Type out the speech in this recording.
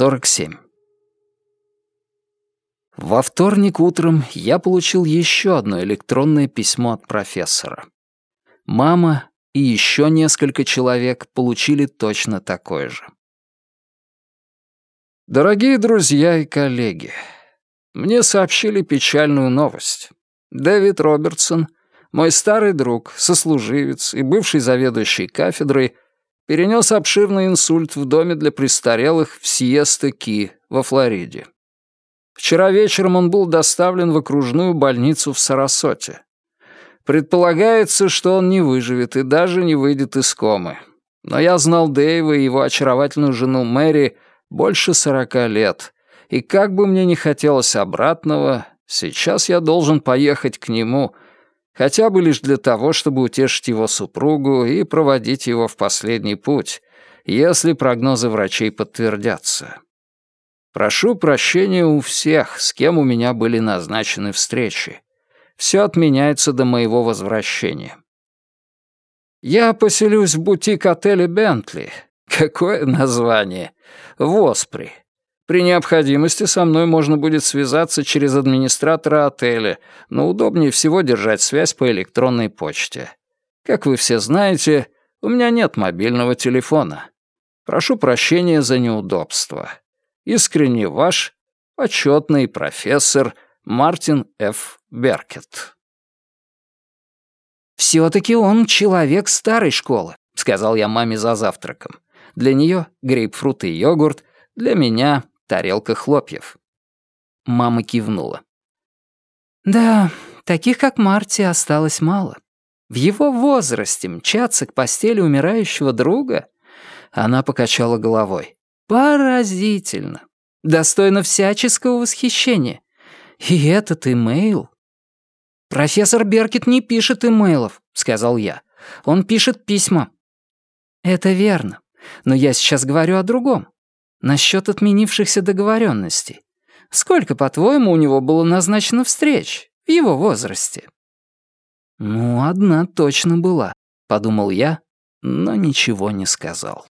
47. Во вторник утром я получил еще одно электронное письмо от профессора. Мама и еще несколько человек получили точно такое же. Дорогие друзья и коллеги, мне сообщили печальную новость. Дэвид Робертсон, мой старый друг, сослуживец и бывший заведующий кафедрой, перенес обширный инсульт в доме для престарелых в Сиеста-Ки во Флориде. Вчера вечером он был доставлен в окружную больницу в Сарасоте. Предполагается, что он не выживет и даже не выйдет из комы. Но я знал Дэйва и его очаровательную жену Мэри больше сорока лет, и как бы мне ни хотелось обратного, сейчас я должен поехать к нему — хотя бы лишь для того, чтобы утешить его супругу и проводить его в последний путь, если прогнозы врачей подтвердятся. Прошу прощения у всех, с кем у меня были назначены встречи. Все отменяется до моего возвращения. Я поселюсь в бутик-отеле «Бентли». Какое название? В Оспри. При необходимости со мной можно будет связаться через администратора отеля, но удобнее всего держать связь по электронной почте. Как вы все знаете, у меня нет мобильного телефона. Прошу прощения за неудобство. Искренне ваш, почетный профессор Мартин Ф. Беркет. «Все-таки он человек старой школы», — сказал я маме за завтраком. Для нее грейпфрут и йогурт, для меня тарелка хлопьев. Мама кивнула. «Да, таких, как Марти, осталось мало. В его возрасте мчаться к постели умирающего друга?» Она покачала головой. «Поразительно. Достойно всяческого восхищения. И этот имейл...» «Профессор Беркет не пишет имейлов», — сказал я. «Он пишет письма». «Это верно. Но я сейчас говорю о другом. Насчет отменившихся договоренностей. Сколько, по-твоему, у него было назначено встреч в его возрасте? Ну, одна точно была, подумал я, но ничего не сказал.